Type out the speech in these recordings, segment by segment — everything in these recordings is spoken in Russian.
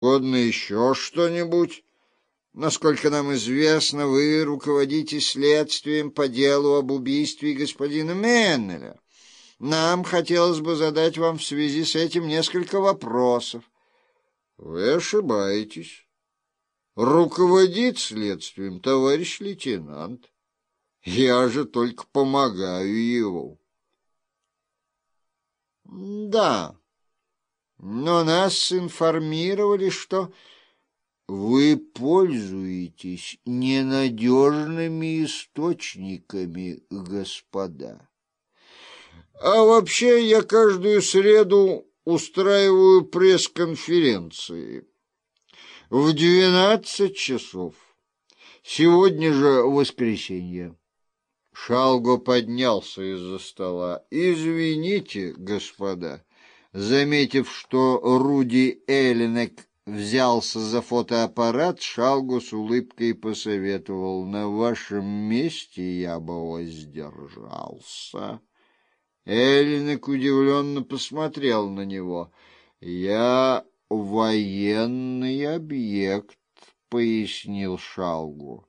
Угодно еще что-нибудь? Насколько нам известно, вы руководите следствием по делу об убийстве господина Меннеля. Нам хотелось бы задать вам в связи с этим несколько вопросов. Вы ошибаетесь. Руководит следствием товарищ лейтенант. Я же только помогаю его. Да, но нас информировали, что вы пользуетесь ненадежными источниками, господа. А вообще я каждую среду устраиваю пресс-конференции в двенадцать часов. Сегодня же воскресенье. Шалго поднялся из-за стола. «Извините, господа». Заметив, что Руди Эллинек взялся за фотоаппарат, Шалгу с улыбкой посоветовал, «На вашем месте я бы воздержался». Эллинек удивленно посмотрел на него. «Я военный объект», — пояснил Шалгу.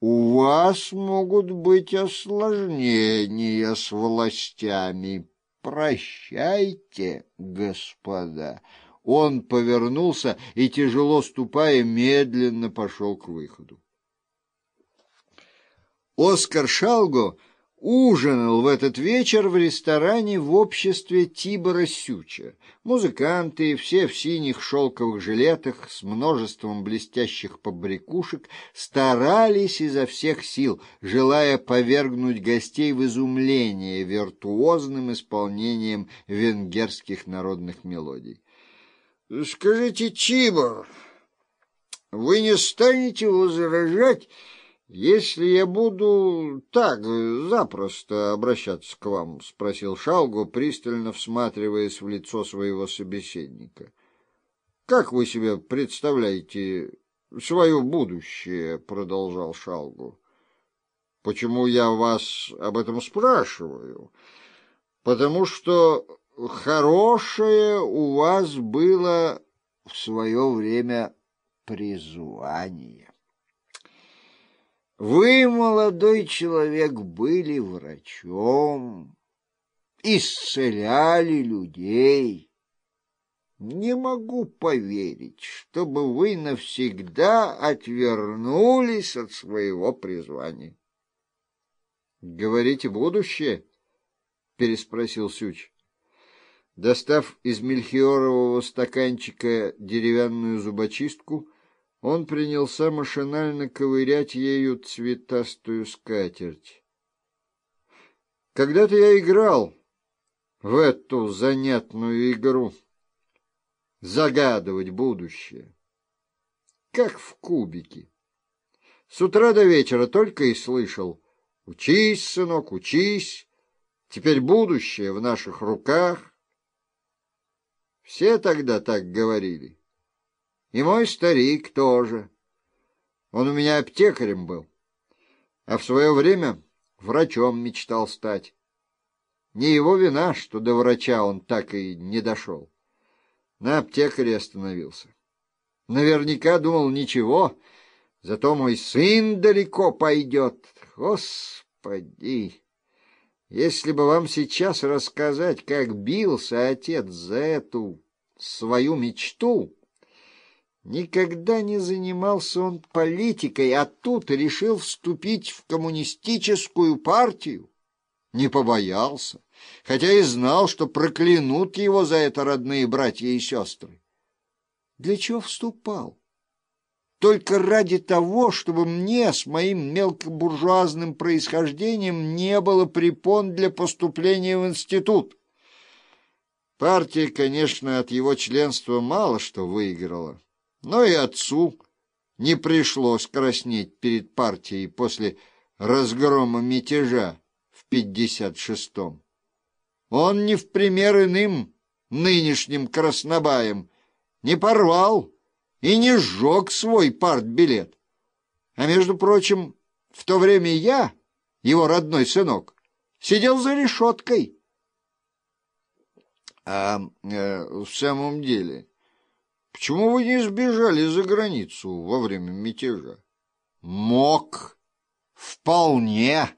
«У вас могут быть осложнения с властями». «Прощайте, господа!» Он повернулся и, тяжело ступая, медленно пошел к выходу. Оскар Шалго ужинал в этот вечер в ресторане в обществе Тибора Сюча. Музыканты, все в синих шелковых жилетах с множеством блестящих побрякушек, старались изо всех сил, желая повергнуть гостей в изумление виртуозным исполнением венгерских народных мелодий. — Скажите, Тибор, вы не станете возражать, «Если я буду так запросто обращаться к вам?» — спросил Шалгу, пристально всматриваясь в лицо своего собеседника. «Как вы себе представляете свое будущее?» — продолжал Шалгу. «Почему я вас об этом спрашиваю? Потому что хорошее у вас было в свое время призвание». Вы, молодой человек, были врачом, исцеляли людей. Не могу поверить, чтобы вы навсегда отвернулись от своего призвания. — Говорите, будущее? — переспросил Сюч. Достав из мельхиорового стаканчика деревянную зубочистку, он принялся машинально ковырять ею цветастую скатерть. Когда-то я играл в эту занятную игру. Загадывать будущее. Как в кубике. С утра до вечера только и слышал. Учись, сынок, учись. Теперь будущее в наших руках. Все тогда так говорили. И мой старик тоже. Он у меня аптекарем был, а в свое время врачом мечтал стать. Не его вина, что до врача он так и не дошел. На аптекаре остановился. Наверняка думал, ничего, зато мой сын далеко пойдет. Господи! Если бы вам сейчас рассказать, как бился отец за эту свою мечту... Никогда не занимался он политикой, а тут решил вступить в коммунистическую партию. Не побоялся, хотя и знал, что проклянут его за это родные братья и сестры. Для чего вступал? Только ради того, чтобы мне с моим мелкобуржуазным происхождением не было препон для поступления в институт. Партия, конечно, от его членства мало что выиграла но и отцу не пришлось краснеть перед партией после разгрома мятежа в 56-м. Он не в пример иным нынешним краснобаем не порвал и не сжег свой партбилет. А между прочим, в то время я, его родной сынок, сидел за решеткой. А э, в самом деле... Почему вы не сбежали за границу во время мятежа? Мог. Вполне.